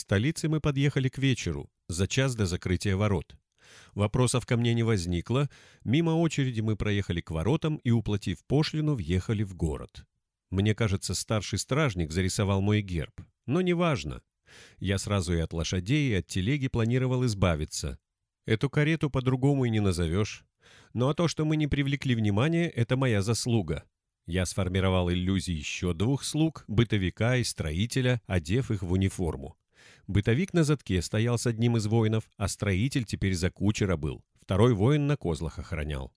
столице мы подъехали к вечеру, за час до закрытия ворот. Вопросов ко мне не возникло, мимо очереди мы проехали к воротам и, уплатив пошлину, въехали в город. Мне кажется, старший стражник зарисовал мой герб, но неважно. Я сразу и от лошадей, и от телеги планировал избавиться. Эту карету по-другому и не назовешь. Ну а то, что мы не привлекли внимания, это моя заслуга. Я сформировал иллюзии еще двух слуг, бытовика и строителя, одев их в униформу. Бытовик на задке стоял с одним из воинов, а строитель теперь за кучера был. Второй воин на козлах охранял.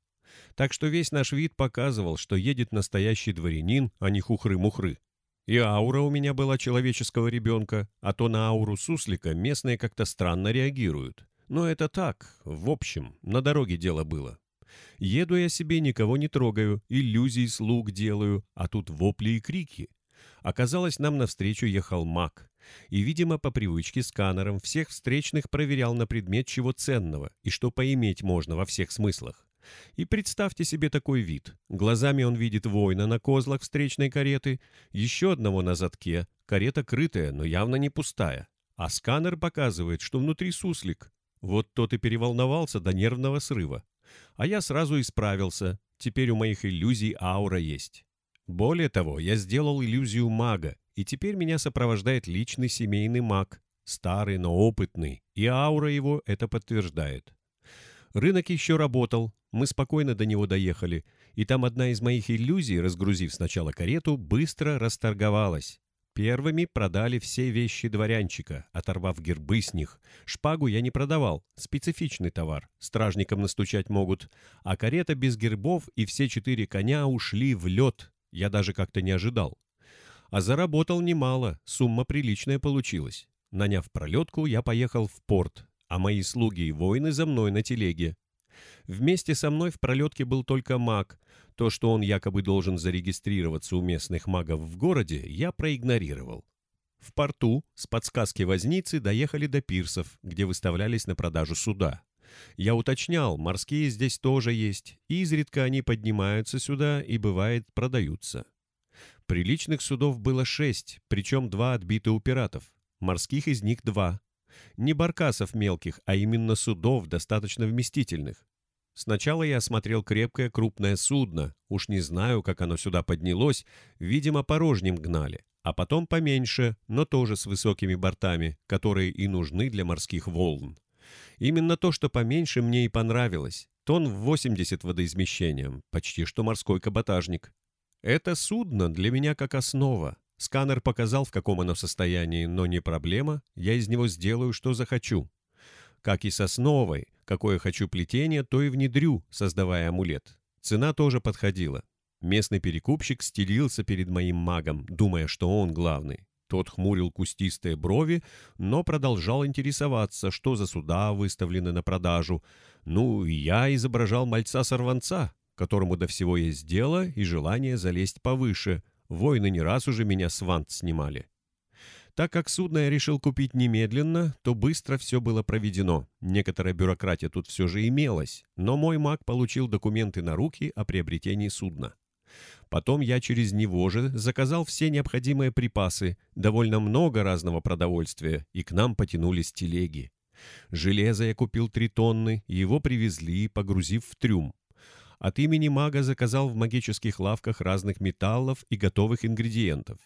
Так что весь наш вид показывал, что едет настоящий дворянин, а не хухры-мухры. И аура у меня была человеческого ребенка, а то на ауру суслика местные как-то странно реагируют. Но это так, в общем, на дороге дело было. Еду я себе, никого не трогаю, иллюзий слуг делаю, а тут вопли и крики. Оказалось, нам навстречу ехал маг. И, видимо, по привычке сканером всех встречных проверял на предмет чего ценного и что поиметь можно во всех смыслах. И представьте себе такой вид. Глазами он видит воина на козлах встречной кареты, еще одного на задке, карета крытая, но явно не пустая. А сканер показывает, что внутри суслик. Вот тот и переволновался до нервного срыва. А я сразу исправился. Теперь у моих иллюзий аура есть. Более того, я сделал иллюзию мага, и теперь меня сопровождает личный семейный маг. Старый, но опытный, и аура его это подтверждает. Рынок еще работал, мы спокойно до него доехали, и там одна из моих иллюзий, разгрузив сначала карету, быстро расторговалась. Первыми продали все вещи дворянчика, оторвав гербы с них. Шпагу я не продавал, специфичный товар, стражникам настучать могут. А карета без гербов и все четыре коня ушли в лед, я даже как-то не ожидал. А заработал немало, сумма приличная получилась. Наняв пролетку, я поехал в порт, а мои слуги и воины за мной на телеге. Вместе со мной в пролетке был только маг. То, что он якобы должен зарегистрироваться у местных магов в городе, я проигнорировал. В порту с подсказки возницы доехали до пирсов, где выставлялись на продажу суда. Я уточнял, морские здесь тоже есть, и изредка они поднимаются сюда и, бывает, продаются. Приличных судов было шесть, причем два отбиты у пиратов. Морских из них два. Не баркасов мелких, а именно судов, достаточно вместительных. Сначала я осмотрел крепкое крупное судно, уж не знаю, как оно сюда поднялось, видимо, порожним гнали, а потом поменьше, но тоже с высокими бортами, которые и нужны для морских волн. Именно то, что поменьше, мне и понравилось. Тон в 80 водоизмещением, почти что морской каботажник. Это судно для меня как основа, Сканер показал, в каком оно состоянии, но не проблема, я из него сделаю, что захочу. Как и с основой, какое хочу плетение, то и внедрю, создавая амулет. Цена тоже подходила. Местный перекупщик стелился перед моим магом, думая, что он главный. Тот хмурил кустистые брови, но продолжал интересоваться, что за суда выставлены на продажу. Ну, я изображал мальца-сорванца, которому до всего есть дело и желание залезть повыше — Воины не раз уже меня с вант снимали. Так как судно я решил купить немедленно, то быстро все было проведено. Некоторая бюрократия тут все же имелась, но мой маг получил документы на руки о приобретении судна. Потом я через него же заказал все необходимые припасы, довольно много разного продовольствия, и к нам потянулись телеги. Железо я купил три тонны, его привезли, погрузив в трюм. От имени мага заказал в магических лавках разных металлов и готовых ингредиентов.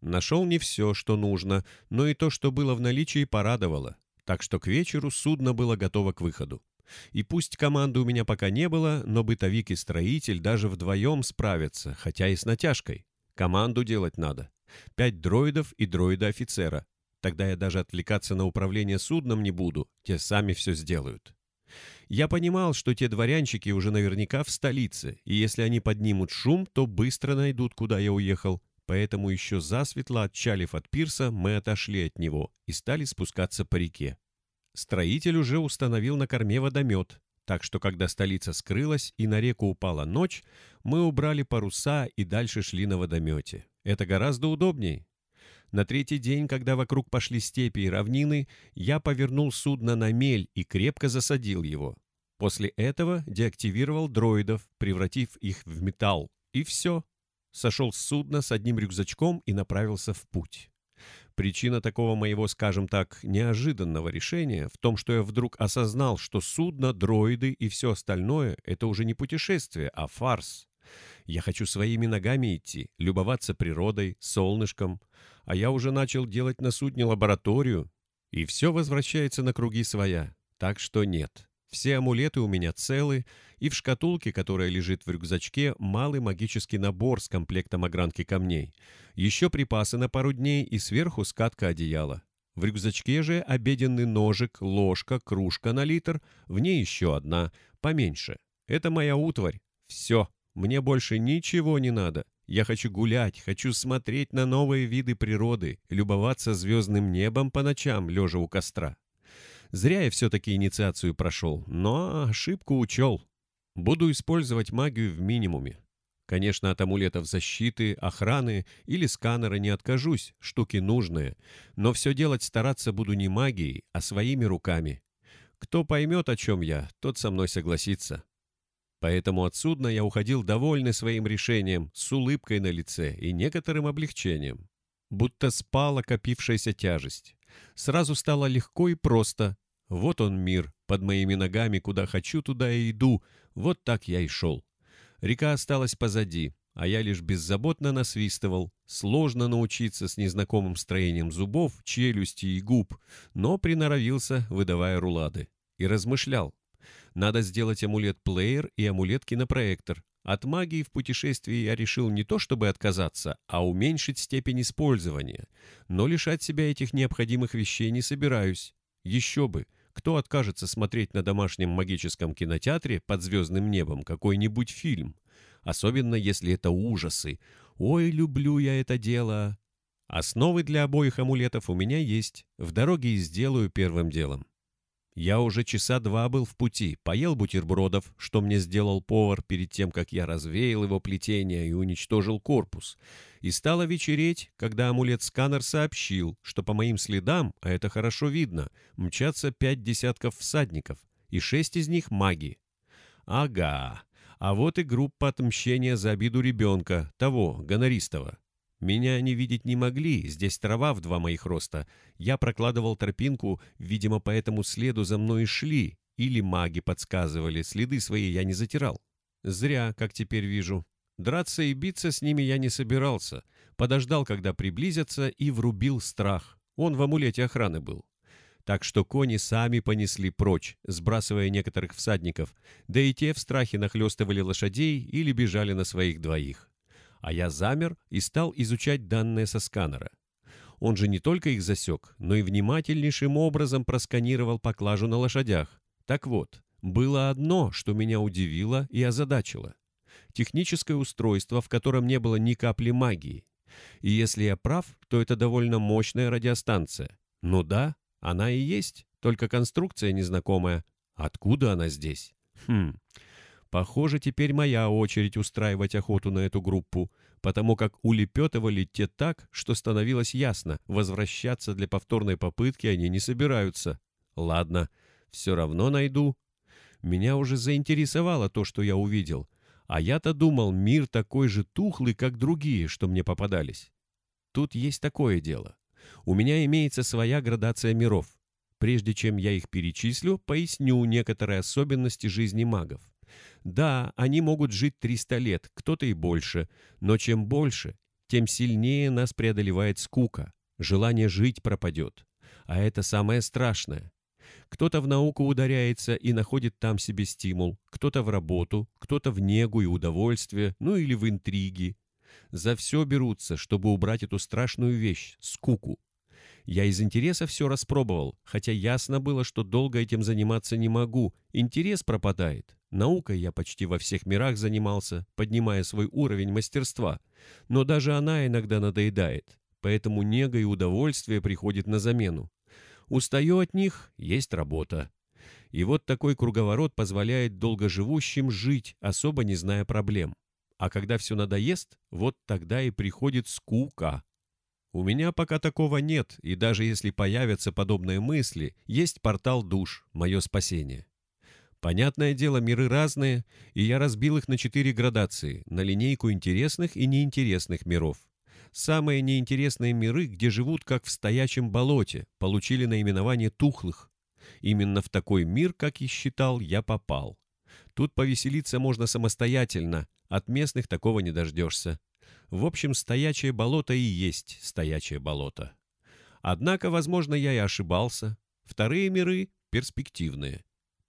Нашел не все, что нужно, но и то, что было в наличии, порадовало. Так что к вечеру судно было готово к выходу. И пусть команды у меня пока не было, но бытовик и строитель даже вдвоем справятся, хотя и с натяжкой. Команду делать надо. Пять дроидов и дроида-офицера. Тогда я даже отвлекаться на управление судном не буду, те сами все сделают. Я понимал, что те дворянчики уже наверняка в столице, и если они поднимут шум, то быстро найдут, куда я уехал. Поэтому еще засветло, отчалив от пирса, мы отошли от него и стали спускаться по реке. Строитель уже установил на корме водомет, так что когда столица скрылась и на реку упала ночь, мы убрали паруса и дальше шли на водомете. Это гораздо удобней. На третий день, когда вокруг пошли степи и равнины, я повернул судно на мель и крепко засадил его. После этого деактивировал дроидов, превратив их в металл. И все. Сошел с судна с одним рюкзачком и направился в путь. Причина такого моего, скажем так, неожиданного решения в том, что я вдруг осознал, что судно, дроиды и все остальное — это уже не путешествие, а фарс. Я хочу своими ногами идти, любоваться природой, солнышком, а я уже начал делать на судне лабораторию, и все возвращается на круги своя. Так что нет, все амулеты у меня целы, и в шкатулке, которая лежит в рюкзачке, малый магический набор с комплектом огранки камней. Еще припасы на пару дней и сверху скатка одеяла. В рюкзачке же обеденный ножик, ложка, кружка на литр, в ней еще одна, поменьше. Это моя утварь. Все, мне больше ничего не надо. Я хочу гулять, хочу смотреть на новые виды природы, любоваться звездным небом по ночам, лежа у костра. Зря я все-таки инициацию прошел, но ошибку учел. Буду использовать магию в минимуме. Конечно, от амулетов защиты, охраны или сканера не откажусь, штуки нужные, но все делать стараться буду не магией, а своими руками. Кто поймет, о чем я, тот со мной согласится. Поэтому от судна я уходил довольный своим решением, с улыбкой на лице и некоторым облегчением. Будто спала копившаяся тяжесть. Сразу стало легко и просто, вот он мир, под моими ногами, куда хочу, туда и иду. Вот так я и шел. Река осталась позади, а я лишь беззаботно насвистывал. Сложно научиться с незнакомым строением зубов, челюсти и губ, но приноровился, выдавая рулады. И размышлял. Надо сделать амулет-плеер и амулет-кинопроектор. От магии в путешествии я решил не то чтобы отказаться, а уменьшить степень использования. Но лишать себя этих необходимых вещей не собираюсь. Еще бы, кто откажется смотреть на домашнем магическом кинотеатре под звездным небом какой-нибудь фильм? Особенно, если это ужасы. Ой, люблю я это дело. Основы для обоих амулетов у меня есть. В дороге и сделаю первым делом. Я уже часа два был в пути, поел бутербродов, что мне сделал повар перед тем, как я развеял его плетение и уничтожил корпус. И стало вечереть, когда амулет-сканер сообщил, что по моим следам, а это хорошо видно, мчатся пять десятков всадников, и шесть из них маги. Ага, а вот и группа отмщения за обиду ребенка, того, гонористого. Меня они видеть не могли, здесь трава в два моих роста. Я прокладывал тропинку, видимо, по этому следу за мной шли. Или маги подсказывали, следы свои я не затирал. Зря, как теперь вижу. Драться и биться с ними я не собирался. Подождал, когда приблизятся, и врубил страх. Он в амулете охраны был. Так что кони сами понесли прочь, сбрасывая некоторых всадников, да и те в страхе нахлестывали лошадей или бежали на своих двоих а я замер и стал изучать данные со сканера. Он же не только их засек, но и внимательнейшим образом просканировал поклажу на лошадях. Так вот, было одно, что меня удивило и озадачило. Техническое устройство, в котором не было ни капли магии. И если я прав, то это довольно мощная радиостанция. Ну да, она и есть, только конструкция незнакомая. Откуда она здесь? Хм, Похоже, теперь моя очередь устраивать охоту на эту группу, потому как улепетывали те так, что становилось ясно, возвращаться для повторной попытки они не собираются. Ладно, все равно найду. Меня уже заинтересовало то, что я увидел. А я-то думал, мир такой же тухлый, как другие, что мне попадались. Тут есть такое дело. У меня имеется своя градация миров. Прежде чем я их перечислю, поясню некоторые особенности жизни магов. Да, они могут жить 300 лет, кто-то и больше, но чем больше, тем сильнее нас преодолевает скука, желание жить пропадет. А это самое страшное. Кто-то в науку ударяется и находит там себе стимул, кто-то в работу, кто-то в негу и удовольствие, ну или в интриги. За все берутся, чтобы убрать эту страшную вещь — скуку. Я из интереса все распробовал, хотя ясно было, что долго этим заниматься не могу, интерес пропадает. Наукой я почти во всех мирах занимался, поднимая свой уровень мастерства, но даже она иногда надоедает, поэтому нега и удовольствие приходит на замену. Устаю от них, есть работа. И вот такой круговорот позволяет долгоживущим жить, особо не зная проблем. А когда все надоест, вот тогда и приходит скука. У меня пока такого нет, и даже если появятся подобные мысли, есть портал душ, мое спасение. Понятное дело, миры разные, и я разбил их на четыре градации, на линейку интересных и неинтересных миров. Самые неинтересные миры, где живут как в стоячем болоте, получили наименование тухлых. Именно в такой мир, как и считал, я попал. Тут повеселиться можно самостоятельно, от местных такого не дождешься. В общем, стоячее болото и есть стоячее болото. Однако, возможно, я и ошибался. Вторые миры перспективные.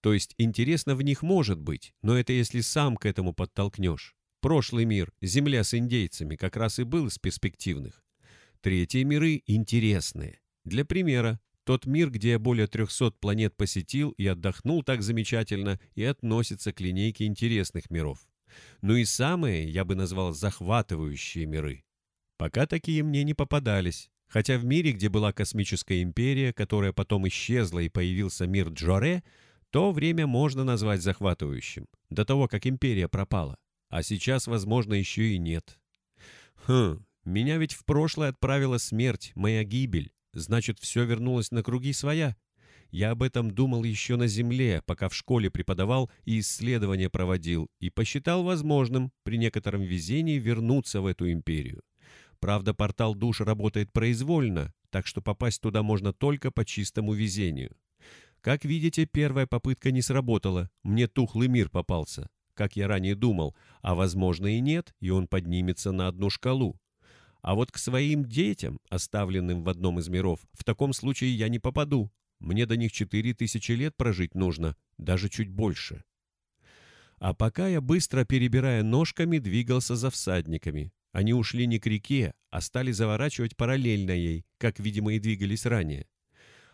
То есть интересно в них может быть, но это если сам к этому подтолкнешь. Прошлый мир, Земля с индейцами, как раз и был из перспективных. Третьи миры интересные. Для примера, тот мир, где я более 300 планет посетил и отдохнул так замечательно, и относится к линейке интересных миров. Ну и самые, я бы назвал, захватывающие миры. Пока такие мне не попадались. Хотя в мире, где была космическая империя, которая потом исчезла и появился мир Джоре, то время можно назвать захватывающим, до того, как империя пропала. А сейчас, возможно, еще и нет. Хм, меня ведь в прошлое отправила смерть, моя гибель. Значит, все вернулось на круги своя. Я об этом думал еще на Земле, пока в школе преподавал и исследования проводил, и посчитал возможным при некотором везении вернуться в эту империю. Правда, портал душ работает произвольно, так что попасть туда можно только по чистому везению. Как видите, первая попытка не сработала, мне тухлый мир попался, как я ранее думал, а возможно и нет, и он поднимется на одну шкалу. А вот к своим детям, оставленным в одном из миров, в таком случае я не попаду. Мне до них четыре тысячи лет прожить нужно, даже чуть больше. А пока я, быстро перебирая ножками, двигался за всадниками. Они ушли не к реке, а стали заворачивать параллельно ей, как, видимо, и двигались ранее.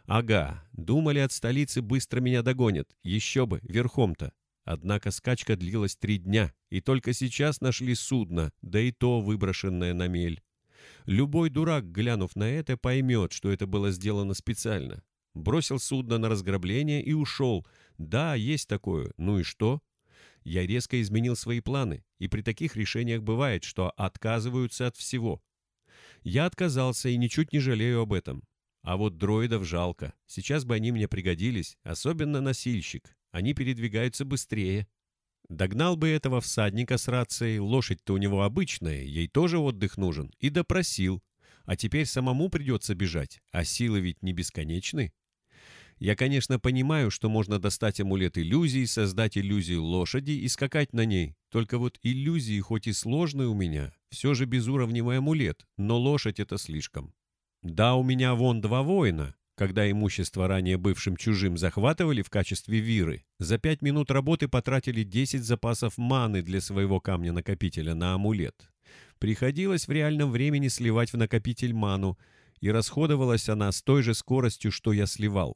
Ага, думали, от столицы быстро меня догонят, еще бы, верхом-то. Однако скачка длилась три дня, и только сейчас нашли судно, да и то выброшенное на мель. Любой дурак, глянув на это, поймет, что это было сделано специально. Бросил судно на разграбление и ушел. Да, есть такое. Ну и что? Я резко изменил свои планы, и при таких решениях бывает, что отказываются от всего. Я отказался и ничуть не жалею об этом. А вот дроидов жалко. Сейчас бы они мне пригодились, особенно носильщик. Они передвигаются быстрее. Догнал бы этого всадника с рацией, лошадь-то у него обычная, ей тоже отдых нужен, и допросил. А теперь самому придется бежать, а силы ведь не бесконечны. Я, конечно, понимаю, что можно достать амулет иллюзий, создать иллюзию лошади и скакать на ней. Только вот иллюзии, хоть и сложные у меня, все же безуровневый амулет, но лошадь это слишком. Да, у меня вон два воина, когда имущество ранее бывшим чужим захватывали в качестве виры, за пять минут работы потратили 10 запасов маны для своего камня-накопителя на амулет. Приходилось в реальном времени сливать в накопитель ману, и расходовалась она с той же скоростью, что я сливал.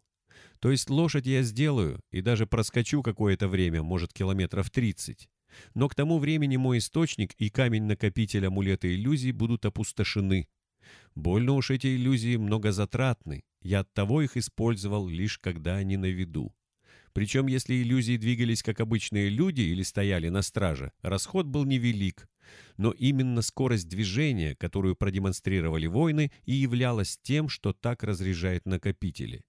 То есть лошадь я сделаю и даже проскочу какое-то время, может, километров 30. Но к тому времени мой источник и камень-накопитель амулета иллюзий будут опустошены. Больно уж эти иллюзии многозатратны, я оттого их использовал лишь когда они на виду. Причем, если иллюзии двигались как обычные люди или стояли на страже, расход был невелик. Но именно скорость движения, которую продемонстрировали воины, и являлась тем, что так разряжает накопители.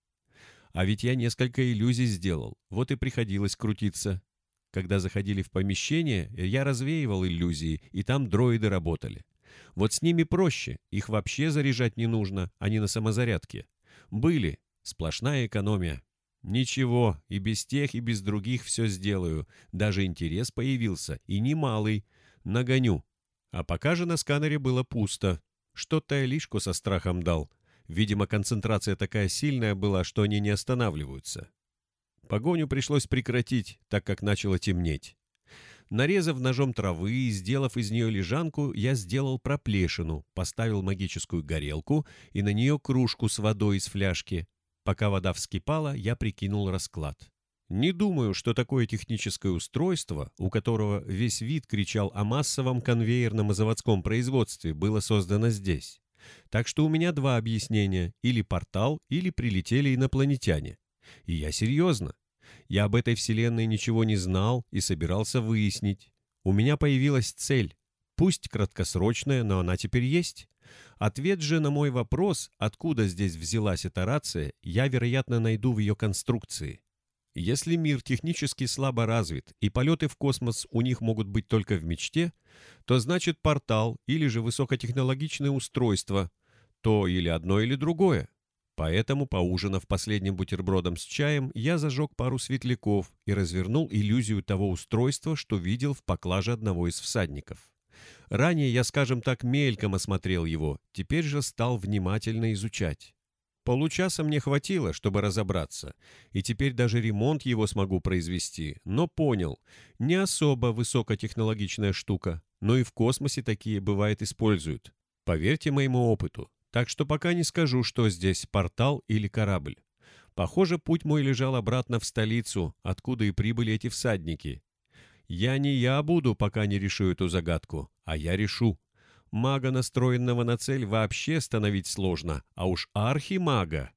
А ведь я несколько иллюзий сделал, вот и приходилось крутиться. Когда заходили в помещение, я развеивал иллюзии, и там дроиды работали. Вот с ними проще, их вообще заряжать не нужно, они на самозарядке. Были. Сплошная экономия. Ничего, и без тех, и без других все сделаю. Даже интерес появился, и немалый. Нагоню. А пока же на сканере было пусто. Что-то я лишку со страхом дал. Видимо, концентрация такая сильная была, что они не останавливаются. Погоню пришлось прекратить, так как начало темнеть. Нарезав ножом травы и сделав из нее лежанку, я сделал проплешину, поставил магическую горелку и на нее кружку с водой из фляжки. Пока вода вскипала, я прикинул расклад. Не думаю, что такое техническое устройство, у которого весь вид кричал о массовом конвейерном и заводском производстве, было создано здесь. Так что у меня два объяснения – или портал, или прилетели инопланетяне. И я серьезно. Я об этой вселенной ничего не знал и собирался выяснить. У меня появилась цель. Пусть краткосрочная, но она теперь есть. Ответ же на мой вопрос, откуда здесь взялась эта рация, я, вероятно, найду в ее конструкции. Если мир технически слабо развит и полеты в космос у них могут быть только в мечте, то значит портал или же высокотехнологичное устройство, то или одно, или другое. Поэтому, поужинав последним бутербродом с чаем, я зажег пару светляков и развернул иллюзию того устройства, что видел в поклаже одного из всадников. Ранее я, скажем так, мельком осмотрел его, теперь же стал внимательно изучать. Получаса мне хватило, чтобы разобраться, и теперь даже ремонт его смогу произвести, но понял, не особо высокотехнологичная штука, но и в космосе такие, бывает, используют. Поверьте моему опыту, так что пока не скажу, что здесь портал или корабль. Похоже, путь мой лежал обратно в столицу, откуда и прибыли эти всадники. Я не я буду, пока не решу эту загадку, а я решу. Мага, настроенного на цель, вообще становить сложно, а уж архимага.